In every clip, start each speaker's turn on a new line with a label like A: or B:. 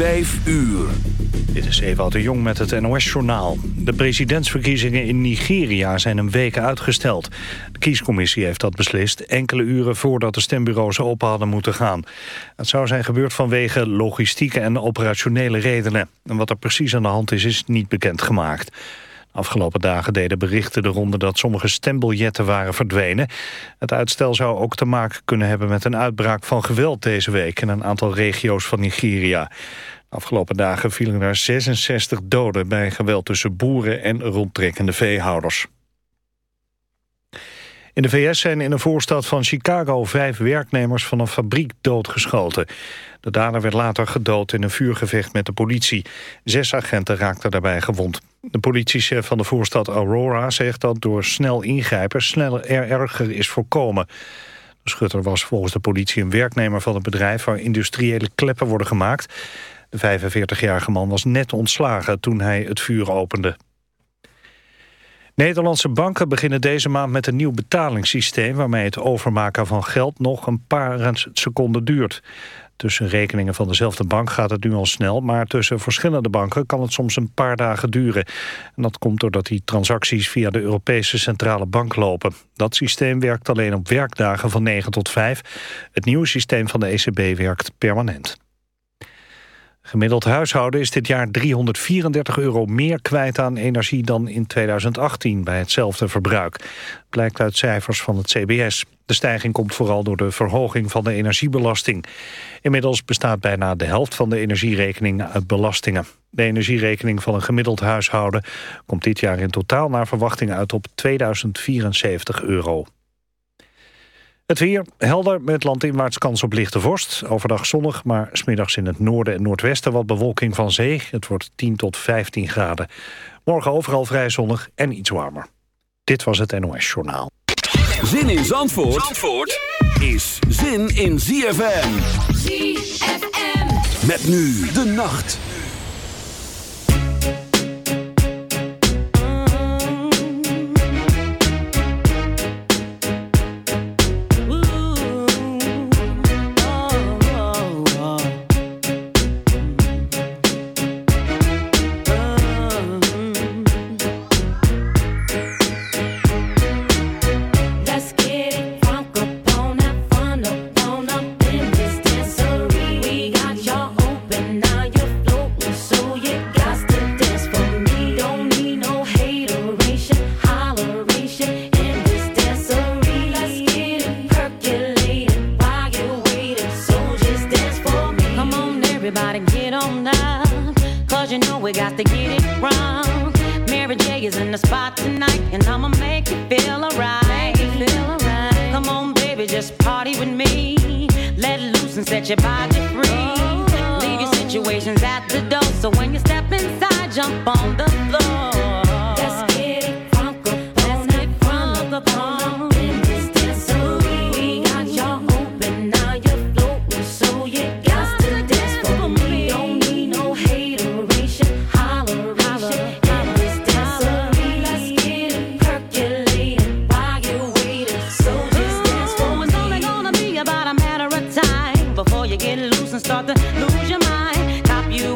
A: 5 uur.
B: Dit is Ewout de Jong met het NOS-journaal. De presidentsverkiezingen in Nigeria zijn een week uitgesteld. De kiescommissie heeft dat beslist enkele uren voordat de stembureaus open hadden moeten gaan. Het zou zijn gebeurd vanwege logistieke en operationele redenen. En wat er precies aan de hand is, is niet bekendgemaakt. Afgelopen dagen deden berichten de ronde dat sommige stembiljetten waren verdwenen. Het uitstel zou ook te maken kunnen hebben met een uitbraak van geweld deze week... in een aantal regio's van Nigeria. Afgelopen dagen vielen er 66 doden bij geweld tussen boeren en rondtrekkende veehouders. In de VS zijn in een voorstad van Chicago vijf werknemers van een fabriek doodgeschoten. De dader werd later gedood in een vuurgevecht met de politie. Zes agenten raakten daarbij gewond. De politiechef van de voorstad Aurora zegt dat door snel ingrijpen sneller er erger is voorkomen. De schutter was volgens de politie een werknemer van het bedrijf waar industriële kleppen worden gemaakt. De 45-jarige man was net ontslagen toen hij het vuur opende. Nederlandse banken beginnen deze maand met een nieuw betalingssysteem... waarmee het overmaken van geld nog een paar seconden duurt. Tussen rekeningen van dezelfde bank gaat het nu al snel... maar tussen verschillende banken kan het soms een paar dagen duren. En dat komt doordat die transacties via de Europese Centrale Bank lopen. Dat systeem werkt alleen op werkdagen van 9 tot 5. Het nieuwe systeem van de ECB werkt permanent. Gemiddeld huishouden is dit jaar 334 euro meer kwijt aan energie dan in 2018 bij hetzelfde verbruik. Blijkt uit cijfers van het CBS. De stijging komt vooral door de verhoging van de energiebelasting. Inmiddels bestaat bijna de helft van de energierekening uit belastingen. De energierekening van een gemiddeld huishouden komt dit jaar in totaal naar verwachting uit op 2074 euro. Het weer helder met landinwaarts kans op lichte vorst. Overdag zonnig, maar smiddags in het noorden en noordwesten wat bewolking van zee. Het wordt 10 tot 15 graden. Morgen overal vrij zonnig en iets warmer. Dit was het NOS Journaal.
A: Zin in Zandvoort, Zandvoort is zin in ZFM.
C: ZFM.
A: Met nu de nacht.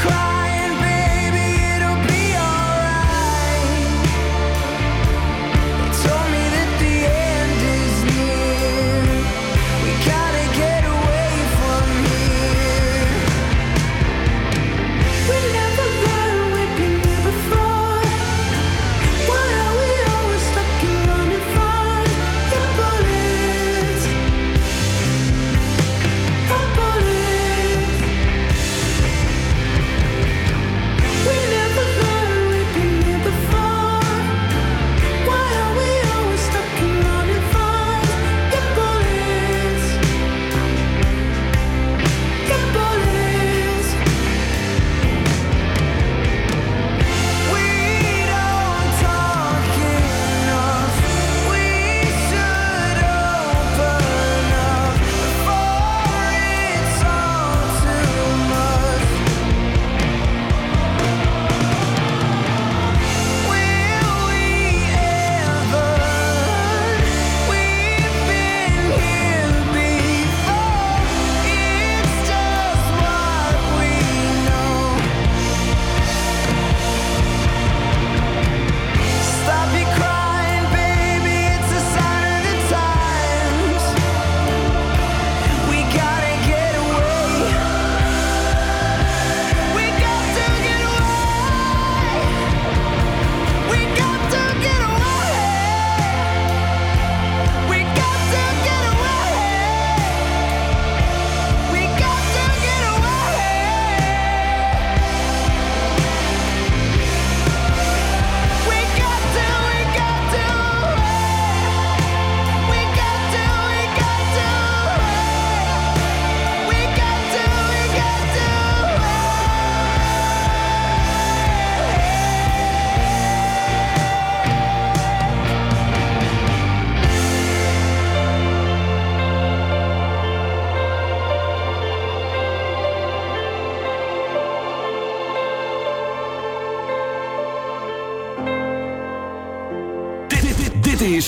C: cry.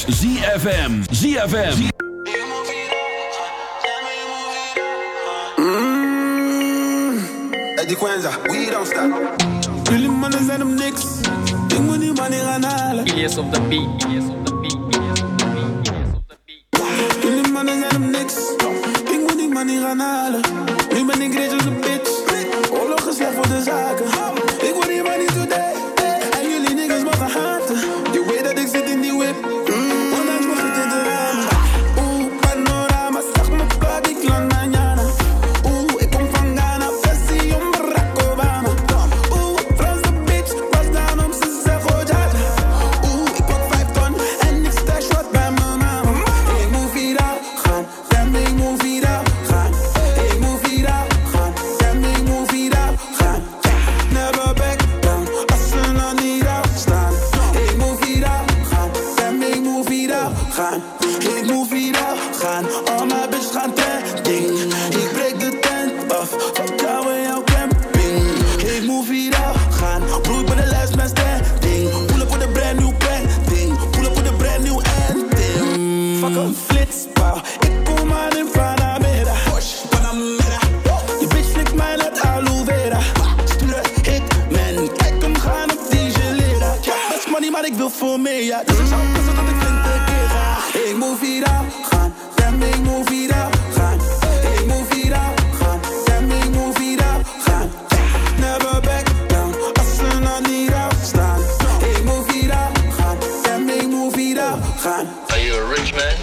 C: Is
A: ZFM. ZFM. Mm.
D: Eddie Quenza, we don't stop. Jullie mannen zijn hem niks. Ik moet die man hier gaan halen.
E: Ilias op de beat. Ilias op de beat.
D: Ja, dus ik zou passen dat ik vind een keer ga. Ik moet viraal gaan. Damn, ik moet viraal gaan. Ik moet viraal gaan. Damn, ik moet viraal gaan. Never back down. Als ze nog niet afstaan. Ik moet viraal gaan. Damn, ik moet viraal gaan.
F: Are you a rich man?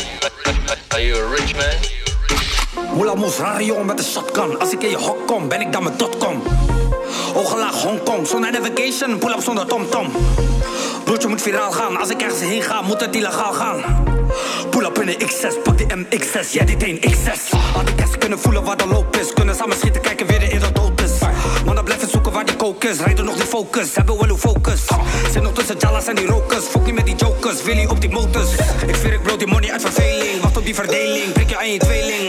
F: Are you a rich man?
G: Moela moes, rare jongen met een shotgun. Als ik in je hok kom, ben ik dan met dotcom. Ogen laag Hongkong, zonder navigation, pull up zonder tomtom. Broertje moet viraal gaan, als ik ergens heen ga, moet het illegaal gaan. Pull up in een X6, pak die MX6, jij dit een X6. Had ik kunnen voelen waar de loop is, kunnen samen schieten, kijken wie er in de dood is. Mannen blijven zoeken waar die coke is, rijden nog die focus, hebben wel uw focus. Zit nog tussen Jalas en die rokers, fok niet met die jokers, Willy op die motors. Ik veer ik bloot die money uit verveling, wacht op die verdeling, prik je aan je tweeling.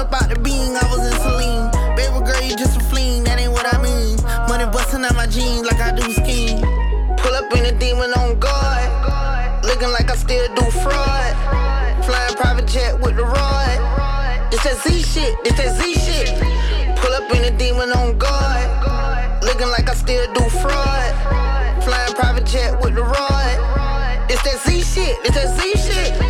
H: The I was. Baby girl, you just a that ain't what I mean. Money busting out my jeans like I do skiing. Pull up in a demon on guard. Looking like I still do fraud. Flying private jet with the rod. It's that Z shit, it's that Z shit. Pull up in a demon on guard. Looking like I still do fraud. Flying private jet with the rod. It's that Z shit, it's that Z shit.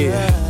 I: yeah.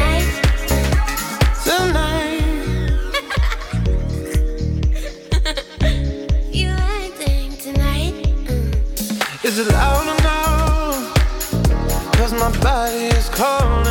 C: is calling.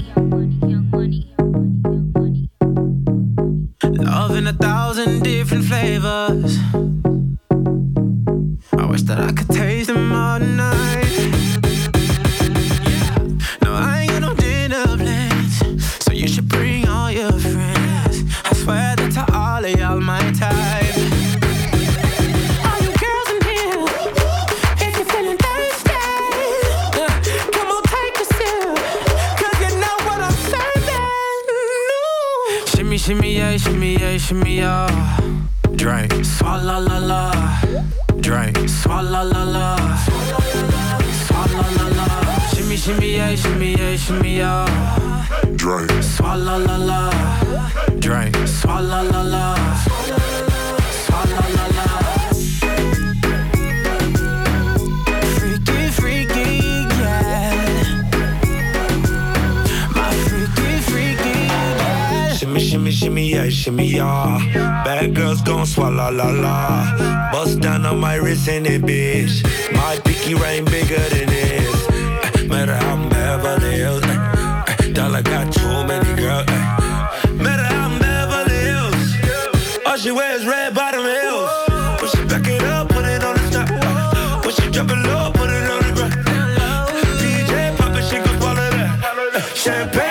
J: wrist in it, bitch. My pinky ring bigger than this. Eh, Matter how I'm Beverly Hills. eh, Dollar got too many girls. Matter how I'm Beverly Hills. All she wears red bottom heels. When she back it up, put it on the top. When she drop it low, put it on the ground. DJ pop it, she gon' swallow that. Champagne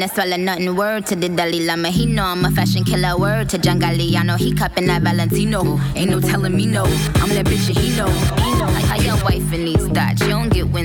I: finna swallow nothing. Word to the Dalai Lama, he know I'm a fashion killer. Word to John Galliano, he cupping that Valentino. Ain't no telling me no. I'm that bitch and he know. I, got
K: your wife in these thoughts. You don't